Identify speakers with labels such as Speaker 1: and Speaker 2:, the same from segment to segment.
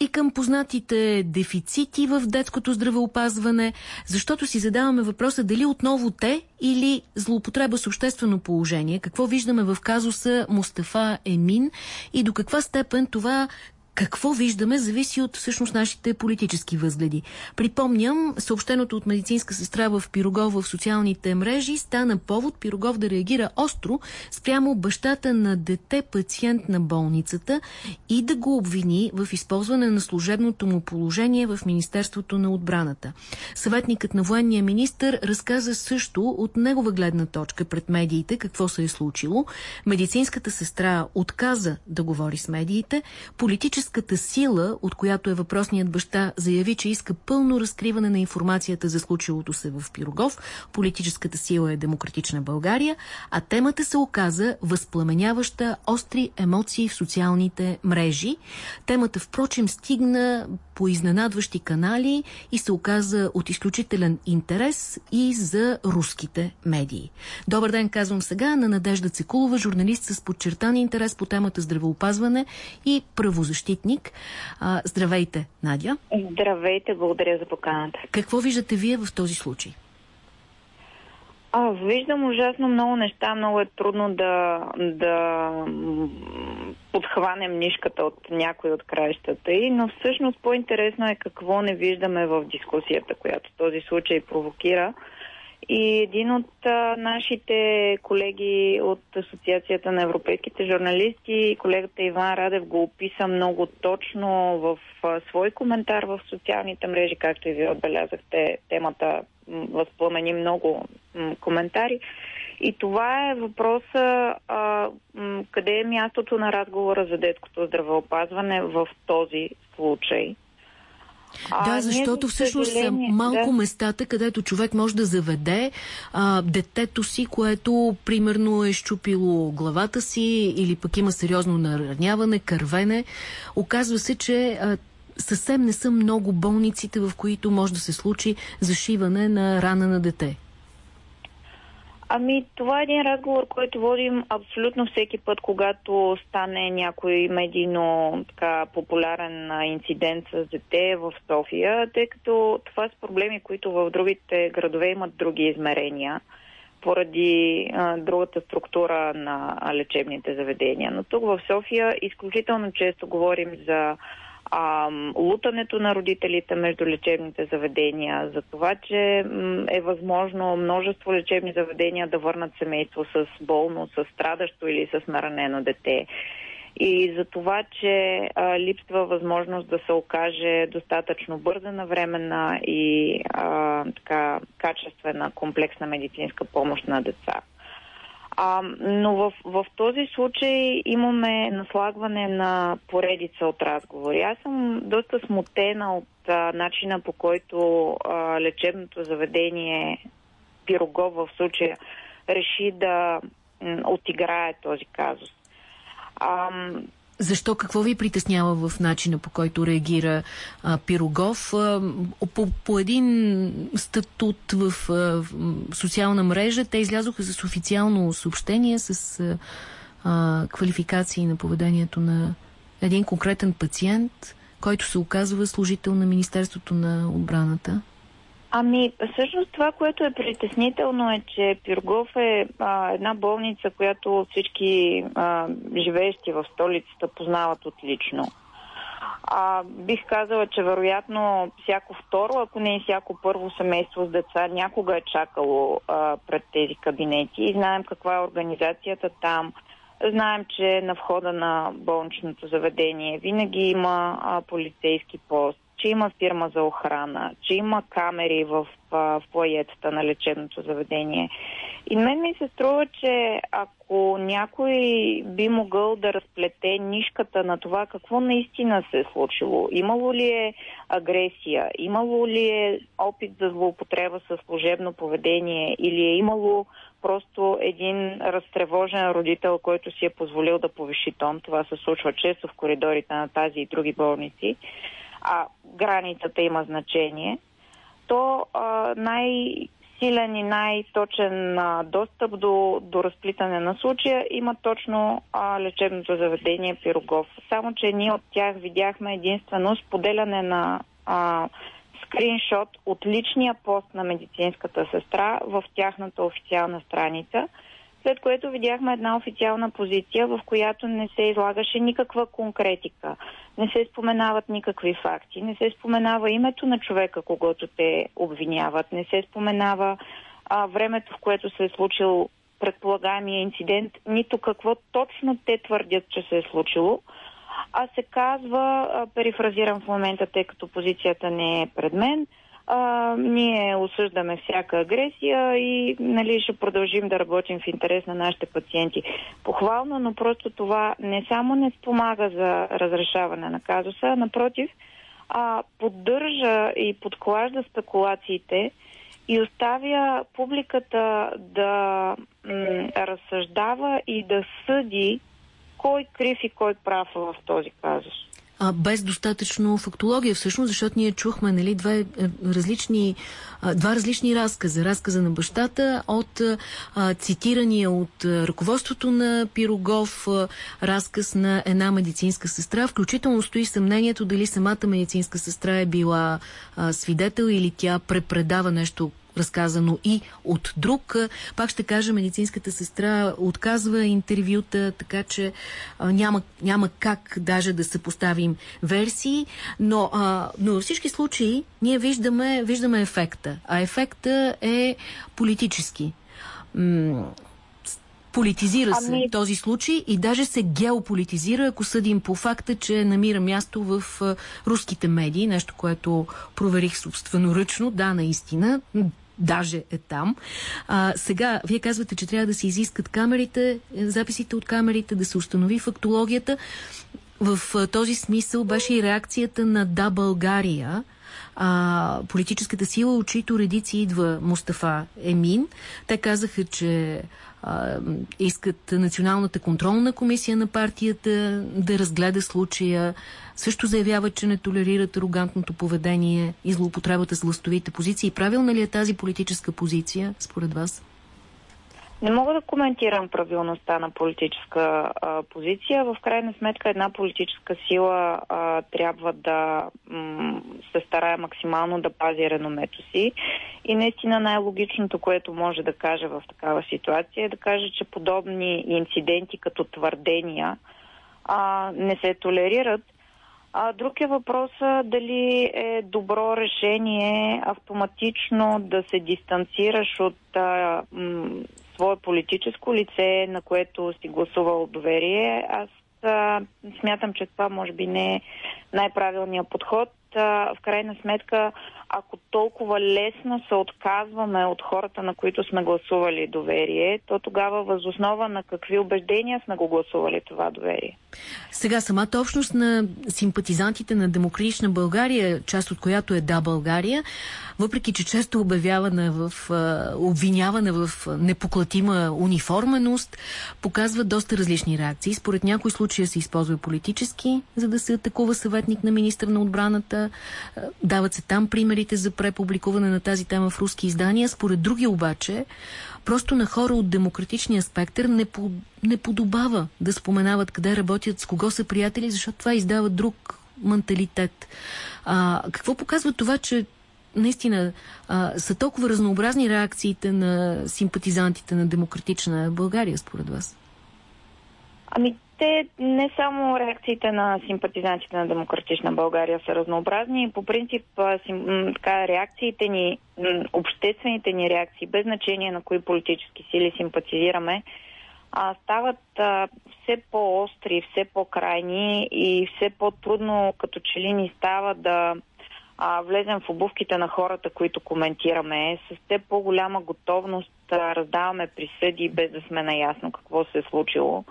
Speaker 1: и към познатите дефицити в детското здравеопазване, защото си задаваме въпроса дали отново те или злоупотреба с обществено положение. Какво виждаме в казуса Мустафа Емин и до каква степен това какво виждаме, зависи от всъщност нашите политически възгледи. Припомням, съобщеното от медицинска сестра в Пирогов в социалните мрежи стана повод Пирогов да реагира остро спрямо бащата на дете пациент на болницата и да го обвини в използване на служебното му положение в Министерството на отбраната. Съветникът на военния министр разказа също от негова гледна точка пред медиите какво се е случило. Медицинската сестра отказа да говори с медиите. Политически политическата сила, от която е въпросният баща, заяви, че иска пълно разкриване на информацията за случилото се в Пирогов. Политическата сила е Демократична България, а темата се оказа възпламеняваща остри емоции в социалните мрежи. Темата, впрочем, стигна по изненадващи канали и се оказа от изключителен интерес и за руските медии. Добър ден, казвам сега на Надежда Цекулова, журналист с подчертан интерес по темата здравеопазване и правозащитник. А, здравейте, Надя.
Speaker 2: Здравейте, благодаря за поканата.
Speaker 1: Какво виждате вие в този случай?
Speaker 2: А, виждам ужасно много неща. Много е трудно да, да подхванем нишката от някой от краищата и, но всъщност по-интересно е какво не виждаме в дискусията, която този случай провокира. И един от а, нашите колеги от Асоциацията на европейските журналисти, колегата Иван Радев, го описа много точно в а, свой коментар в социалните мрежи, както и вие отбелязахте, темата възпламени много м, коментари. И това е въпроса а, м, къде е мястото на разговора за детското здравеопазване в този случай.
Speaker 1: А, да, защото ние, всъщност са малко да. местата, където човек може да заведе а, детето си, което примерно е щупило главата си или пък има сериозно нараняване, кървене. Оказва се, че а, съвсем не са много болниците, в които може да се случи зашиване на рана на дете.
Speaker 2: Ами, това е един разговор, който водим абсолютно всеки път, когато стане някой медийно така популярен инцидент с дете в София, тъй като това са проблеми, които в другите градове имат други измерения поради а, другата структура на лечебните заведения. Но тук в София изключително често говорим за а, лутането на родителите между лечебните заведения, за това, че е възможно множество лечебни заведения да върнат семейство с болно, с страдащо или с наранено дете. И за това, че а, липсва възможност да се окаже достатъчно бърза, навременна и а, така качествена комплексна медицинска помощ на деца. А, но в, в този случай имаме наслагване на поредица от разговори. Аз съм доста смутена от а, начина по който а, лечебното заведение Пирогов в случая реши да отиграе този казус.
Speaker 1: А, защо? Какво ви притеснява в начина по който реагира а, Пирогов? А, по, по един статут в а, социална мрежа те излязоха с официално съобщение с а, а, квалификации на поведението на един конкретен пациент, който се оказва служител на Министерството на отбраната.
Speaker 2: Ами, всъщност това, което е притеснително е, че Пиргов е а, една болница, която всички а, живеещи в столицата познават отлично. А, бих казала, че вероятно всяко второ, ако не и всяко първо семейство с деца някога е чакало а, пред тези кабинети и знаем каква е организацията там. Знаем, че на входа на болничното заведение винаги има а, полицейски пост че има фирма за охрана, че има камери в, в на лечебното заведение. И мен ми се струва, че ако някой би могъл да разплете нишката на това какво наистина се е случило, имало ли е агресия, имало ли е опит за злоупотреба с служебно поведение или е имало просто един разтревожен родител, който си е позволил да повиши тон. Това се случва често в коридорите на тази и други болници а границата има значение, то а, най- силен и най-точен а, достъп до, до разплитане на случая има точно а, лечебното заведение Пирогов. Само, че ние от тях видяхме единствено споделяне на а, скриншот от личния пост на медицинската сестра в тяхната официална страница, след което видяхме една официална позиция, в която не се излагаше никаква конкретика, не се споменават никакви факти, не се споменава името на човека, когато те обвиняват, не се споменава а, времето, в което се е случил предполагаемия инцидент, нито какво точно те твърдят, че се е случило. А се казва, перифразирам в момента, тъй като позицията не е пред мен, а, ние осъждаме всяка агресия и нали, ще продължим да работим в интерес на нашите пациенти. Похвално, но просто това не само не спомага за разрешаване на казуса, а напротив, а, поддържа и подклажда спекулациите и оставя публиката да м- разсъждава и да съди кой крив и кой прав в този казус.
Speaker 1: А, без достатъчно фактология всъщност, защото ние чухме нали, два, е, различни, два различни разказа. Разказа на бащата от а, цитирания от ръководството на Пирогов а, разказ на една медицинска сестра. Включително стои съмнението дали самата медицинска сестра е била а, свидетел или тя препредава нещо разказано и от друг. Пак ще кажа, медицинската сестра отказва интервюта, така че а, няма, няма как даже да съпоставим версии, но, а, но във всички случаи ние виждаме, виждаме ефекта, а ефекта е политически. М Политизира се ами... този случай и даже се геополитизира, ако съдим по факта, че намира място в руските медии, нещо, което проверих собственоръчно. Да, наистина, даже е там. А, сега, вие казвате, че трябва да се изискат камерите, е, записите от камерите, да се установи фактологията. В този смисъл беше и реакцията на Да България, а, политическата сила, от чието редици идва Мустафа Емин. Те казаха, че искат Националната контролна комисия на партията да разгледа случая. Също заявяват, че не толерират арогантното поведение и злоупотребата с властовите позиции. Правилна ли е тази политическа позиция, според вас?
Speaker 2: Не мога да коментирам правилността на политическа а, позиция. В крайна сметка една политическа сила а, трябва да се старае максимално да пази реномето си. И наистина най-логичното, което може да каже в такава ситуация е да каже, че подобни инциденти като твърдения а, не се толерират. А друг е въпросът дали е добро решение автоматично да се дистанцираш от а, м- свое политическо лице, на което си гласувал доверие. Аз а, смятам, че това може би не е най-правилният подход. А, в крайна сметка, ако толкова лесно се отказваме от хората, на които сме гласували доверие, то тогава възоснова на какви убеждения сме го гласували това доверие.
Speaker 1: Сега самата общност на симпатизантите на Демократична България, част от която е Да България, въпреки че често обявявана в, обвинявана в непоклатима униформеност, показва доста различни реакции. Според някои случаи се използва политически, за да се атакува съветник на министър на отбраната. Дават се там примерите за препубликуване на тази тема в руски издания. Според други обаче, просто на хора от демократичния спектър не, по, не подобава да споменават къде работят, с кого са приятели, защото това издава друг менталитет. А, какво показва това, че наистина а, са толкова разнообразни реакциите на симпатизантите на демократична България, според вас?
Speaker 2: Ами, те не само реакциите на симпатизантите на Демократична България са разнообразни. По принцип, така, реакциите ни, обществените ни реакции, без значение на кои политически сили симпатизираме, а, стават а, все по-остри, все по-крайни и все по-трудно като че ли ни става да а, влезем в обувките на хората, които коментираме. С те по-голяма готовност а, раздаваме присъди, без да сме наясно какво се е случило,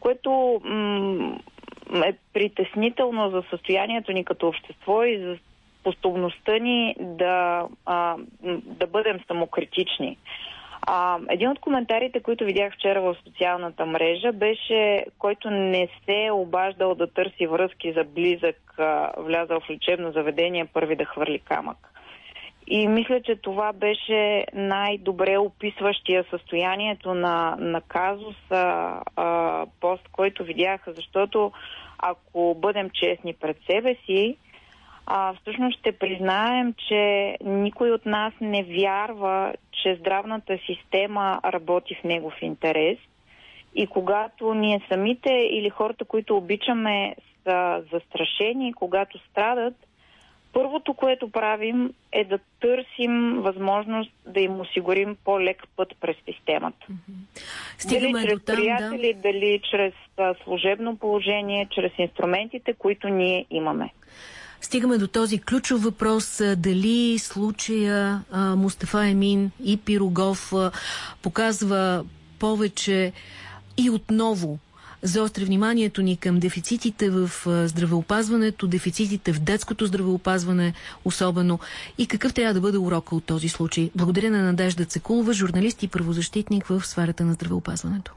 Speaker 2: което м- е притеснително за състоянието ни като общество и за способността ни да, а, да бъдем самокритични. А, един от коментарите, които видях вчера в социалната мрежа, беше който не се е обаждал да търси връзки за близък, а, влязал в лечебно заведение, първи да хвърли камък. И мисля, че това беше най-добре описващия състоянието на, на казуса а, пост, който видяха, защото ако бъдем честни пред себе си, а, всъщност ще признаем, че никой от нас не вярва, че здравната система работи в негов интерес. И когато ние самите или хората, които обичаме, са застрашени, когато страдат, първото, което правим е да търсим възможност да им осигурим по-лек път през системата.
Speaker 1: Стигаме
Speaker 2: дали чрез
Speaker 1: до там,
Speaker 2: приятели,
Speaker 1: да.
Speaker 2: дали чрез а, служебно положение, чрез инструментите, които ние имаме.
Speaker 1: Стигаме до този ключов въпрос дали случая а, Мустафа Емин и Пирогов а, показва повече и отново заостря вниманието ни към дефицитите в здравеопазването, дефицитите в детското здравеопазване особено и какъв трябва да бъде урока от този случай. Благодаря на Надежда Цекулова, журналист и правозащитник в сферата на здравеопазването.